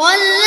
والذين